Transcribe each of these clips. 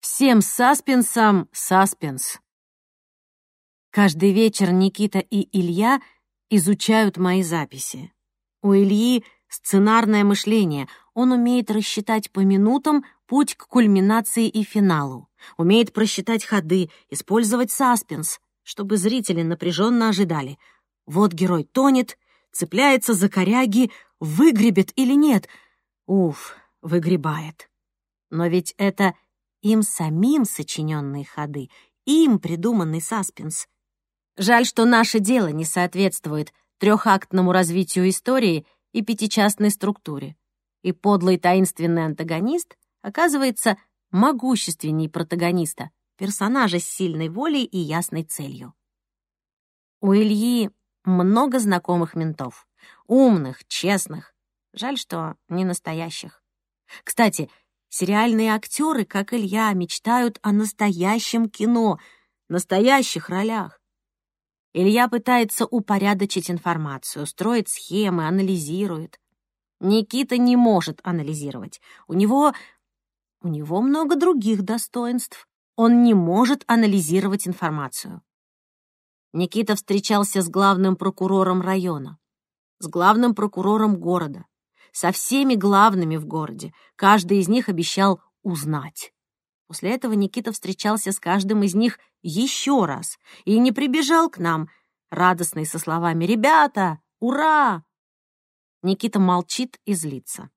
Всем саспенсам саспенс. Каждый вечер Никита и Илья изучают мои записи. У Ильи сценарное мышление. Он умеет рассчитать по минутам путь к кульминации и финалу. Умеет просчитать ходы, использовать саспенс, чтобы зрители напряженно ожидали. Вот герой тонет, цепляется за коряги, выгребет или нет. Уф, выгребает. Но ведь это им самим сочиненные ходы, им придуманный саспенс. Жаль, что наше дело не соответствует трехактному развитию истории и пятичастной структуре. И подлый таинственный антагонист оказывается могущественней протагониста, персонажа с сильной волей и ясной целью. У Ильи много знакомых ментов. Умных, честных. Жаль, что не настоящих. Кстати, сериальные актеры, как Илья, мечтают о настоящем кино, настоящих ролях. Илья пытается упорядочить информацию, строит схемы, анализирует. Никита не может анализировать. У него... у него много других достоинств. Он не может анализировать информацию. Никита встречался с главным прокурором района, с главным прокурором города, со всеми главными в городе. Каждый из них обещал узнать. После этого Никита встречался с каждым из них еще раз и не прибежал к нам, радостный со словами «Ребята, ура!». Никита молчит и злится.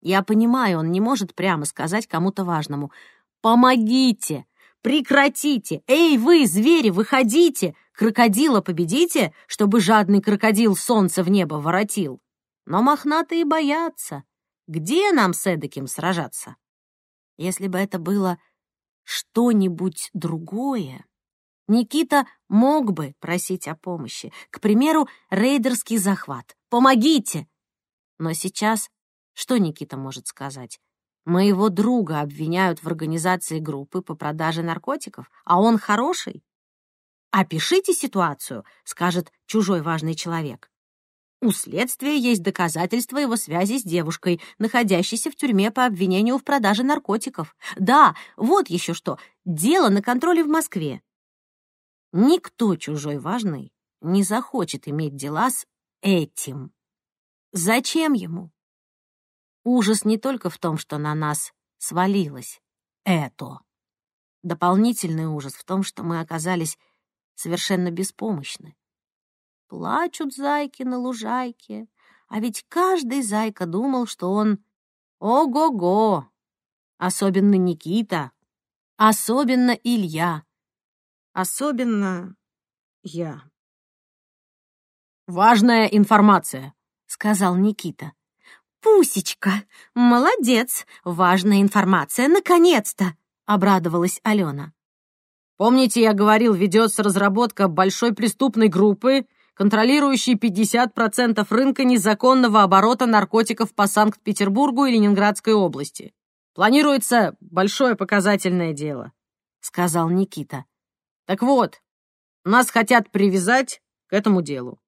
Я понимаю, он не может прямо сказать кому-то важному «Помогите! Прекратите! Эй, вы, звери, выходите! Крокодила победите, чтобы жадный крокодил солнце в небо воротил!» Но мохнатые боятся. Где нам с эдаким сражаться? Если бы это было что-нибудь другое, Никита мог бы просить о помощи. К примеру, рейдерский захват. «Помогите!» Но сейчас что Никита может сказать? Моего друга обвиняют в организации группы по продаже наркотиков, а он хороший? «Опишите ситуацию», — скажет чужой важный человек. У следствия есть доказательства его связи с девушкой, находящейся в тюрьме по обвинению в продаже наркотиков. Да, вот еще что. Дело на контроле в Москве. Никто чужой важный не захочет иметь дела с этим. Зачем ему? Ужас не только в том, что на нас свалилось это. Дополнительный ужас в том, что мы оказались совершенно беспомощны. Плачут зайки на лужайке, а ведь каждый зайка думал, что он ого-го. Особенно Никита, особенно Илья, особенно я. «Важная информация», — сказал Никита. «Пусечка, молодец, важная информация, наконец-то!» — обрадовалась Алена. «Помните, я говорил, ведется разработка большой преступной группы, контролирующей 50% рынка незаконного оборота наркотиков по Санкт-Петербургу и Ленинградской области. Планируется большое показательное дело», — сказал Никита. «Так вот, нас хотят привязать к этому делу».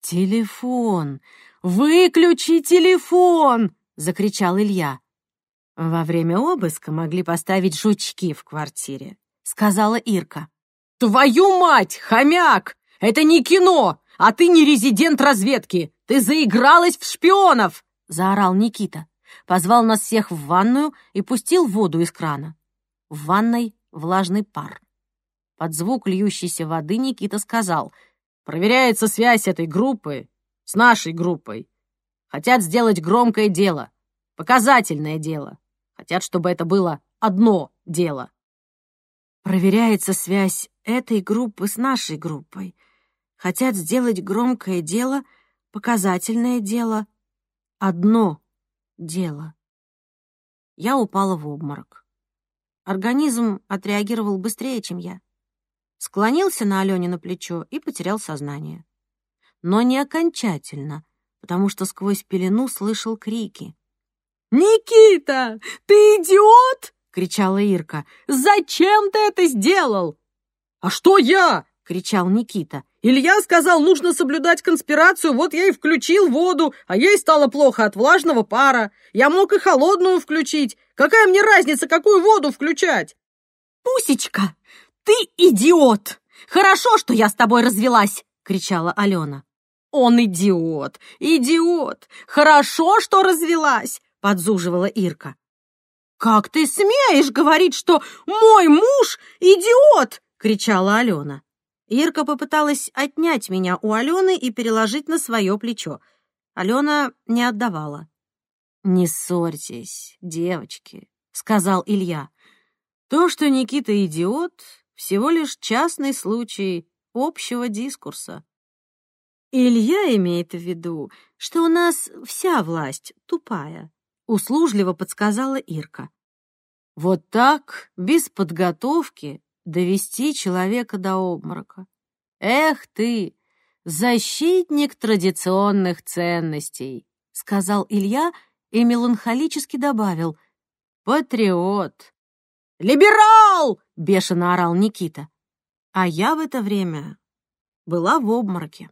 «Телефон! Выключи телефон!» — закричал Илья. «Во время обыска могли поставить жучки в квартире», — сказала Ирка. «Твою мать, хомяк! Это не кино, а ты не резидент разведки! Ты заигралась в шпионов!» — заорал Никита. Позвал нас всех в ванную и пустил воду из крана. В ванной влажный пар. Под звук льющейся воды Никита сказал, «Проверяется связь этой группы с нашей группой. Хотят сделать громкое дело, показательное дело. Хотят, чтобы это было одно дело». Проверяется связь этой группы с нашей группой хотят сделать громкое дело, показательное дело, одно дело. Я упала в обморок. Организм отреагировал быстрее, чем я. Склонился на Алене на плечо и потерял сознание. Но не окончательно, потому что сквозь пелену слышал крики. «Никита, ты идиот!» — кричала Ирка. «Зачем ты это сделал?» «А что я?» — кричал Никита. Илья сказал, нужно соблюдать конспирацию, вот я и включил воду, а ей стало плохо от влажного пара. Я мог и холодную включить. Какая мне разница, какую воду включать? «Пусечка, ты идиот! Хорошо, что я с тобой развелась!» — кричала Алена. «Он идиот! Идиот! Хорошо, что развелась!» — подзуживала Ирка. «Как ты смеешь говорить, что мой муж идиот?» — кричала Алена. Ирка попыталась отнять меня у Алены и переложить на свое плечо. Алена не отдавала. «Не ссорьтесь, девочки», — сказал Илья. «То, что Никита идиот, всего лишь частный случай общего дискурса». Илья имеет в виду, что у нас вся власть тупая, услужливо подсказала Ирка. Вот так, без подготовки, довести человека до обморока. Эх ты, защитник традиционных ценностей, сказал Илья и меланхолически добавил: патриот. Либерал! бешено орал Никита. А я в это время была в обмороке.